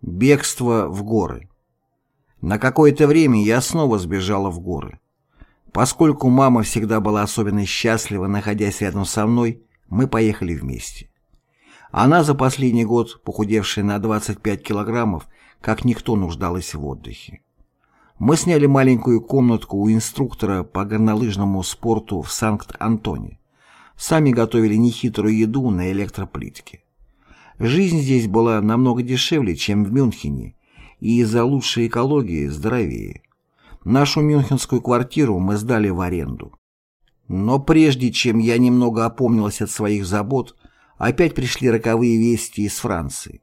Бегство в горы. На какое-то время я снова сбежала в горы. Поскольку мама всегда была особенно счастлива, находясь рядом со мной, мы поехали вместе. Она за последний год, похудевшая на 25 килограммов, как никто нуждалась в отдыхе. Мы сняли маленькую комнатку у инструктора по горнолыжному спорту в Санкт-Антоне. Сами готовили нехитрую еду на электроплитке. Жизнь здесь была намного дешевле, чем в Мюнхене, и из-за лучшей экологии здоровее. Нашу мюнхенскую квартиру мы сдали в аренду. Но прежде чем я немного опомнилась от своих забот, опять пришли роковые вести из Франции.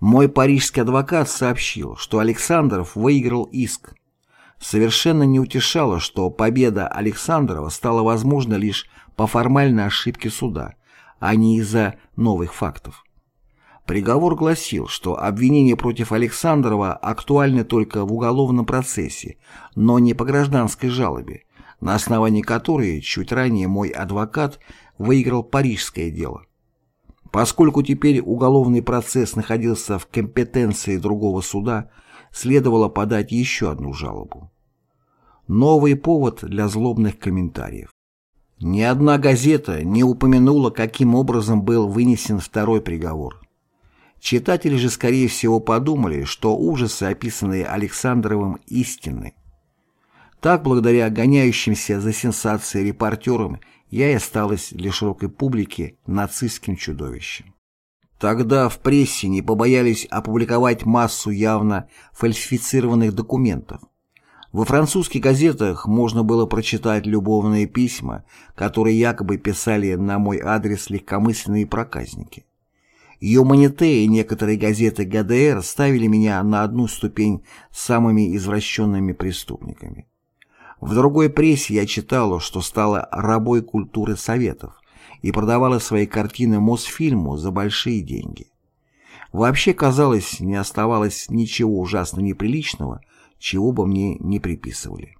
Мой парижский адвокат сообщил, что Александров выиграл иск. Совершенно не утешало, что победа Александрова стала возможна лишь по формальной ошибке суда, а не из-за новых фактов. Приговор гласил, что обвинение против Александрова актуальны только в уголовном процессе, но не по гражданской жалобе, на основании которой чуть ранее мой адвокат выиграл парижское дело. Поскольку теперь уголовный процесс находился в компетенции другого суда, следовало подать еще одну жалобу. Новый повод для злобных комментариев. Ни одна газета не упомянула, каким образом был вынесен второй приговор. Читатели же, скорее всего, подумали, что ужасы, описанные Александровым, истинны. Так, благодаря гоняющимся за сенсацией репортерам, я и осталась для широкой публики нацистским чудовищем. Тогда в прессе не побоялись опубликовать массу явно фальсифицированных документов. Во французских газетах можно было прочитать любовные письма, которые якобы писали на мой адрес легкомысленные проказники. Юманите и некоторые газеты ГДР ставили меня на одну ступень с самыми извращенными преступниками. В другой прессе я читала, что стала рабой культуры Советов и продавала свои картины Мосфильму за большие деньги. Вообще, казалось, не оставалось ничего ужасно неприличного, чего бы мне не приписывали.